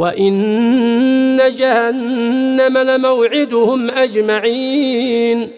وإن جهنم لموعدهم أجمعين.